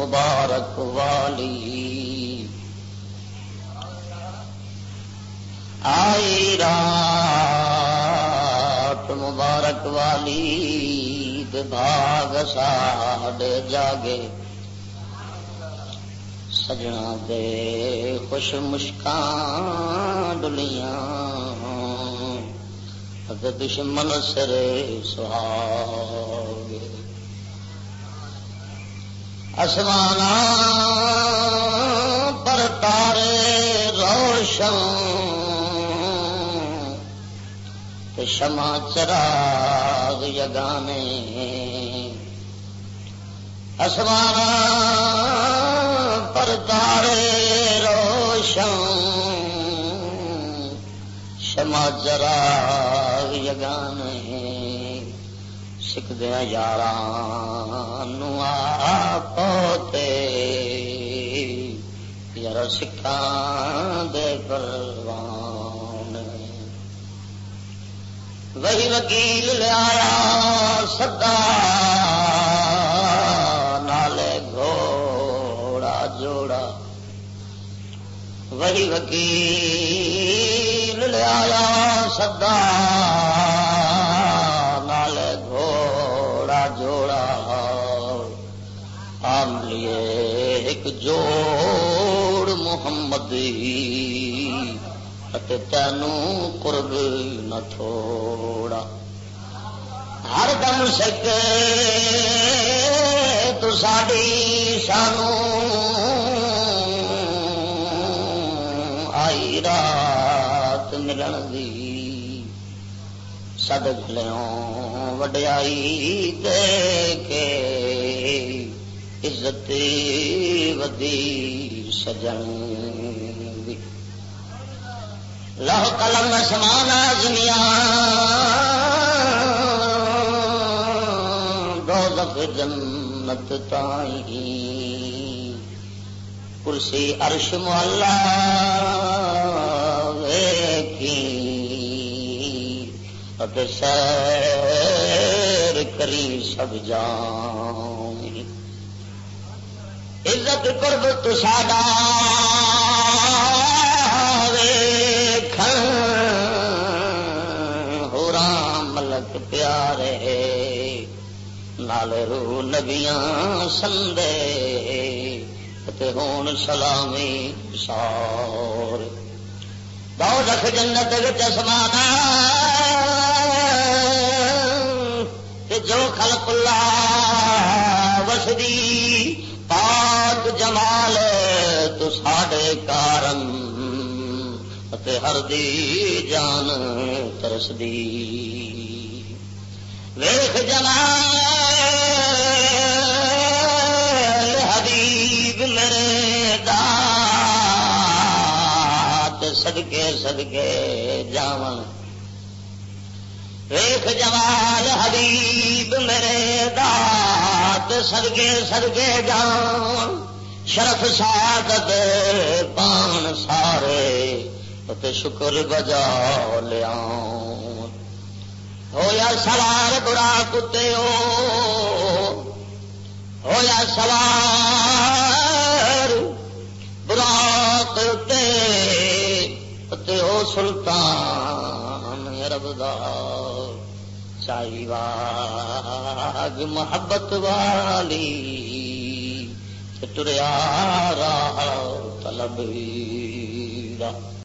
مبارک والی۔ آئی رات مبارک والی باغ ساڈے جاگے۔ سجنا دے خوش مشکان ڈلیاں۔ دشمن سرے سہاگ آسمان پر تارے روشن شما چراغ یگانے آسمان پر تارے روشن شما چراغ یگانے سکھدیا یار پوتے یار سکھان دے پروان۔ وہی وکیل لیا سدا نالے گھوڑا جوڑا۔ وہی وکیل لیا سدا جوڑ محمد تینوں قرب نہ تھوڑا۔ ہر دم سک تو ساڑی سانو آئی رات ملن دی۔ سد گلوں وڈیائی دے کے عزت ودی سجن لہ قلم سمان آزمیا دو جنت تائی کرسی عرش محلہ ویکھی۔ سیر کری سب جان۔ عزت قرب تو ساڈا ہو رام ملک پیارے نال رو نبیاں سندے۔ ہون سلامی سور۔ بہت رکھ جنت چسمانا جو خلق اللہ وسدی پاک جمال تو ساڈے کارن ہر دی جان ترسدی۔ ویخ جمال حبیب میرے دات سدکے سدکے جاون۔ ویخ جمال حبیب میرے دات سدگے سدگے جان، شرف سعادت پان سارے شکر بجا لیا ہویا سوار برا کتے ہویا سوار برا کتے سلطان ربدار چائی واگ محبت والی تریا راہ طلب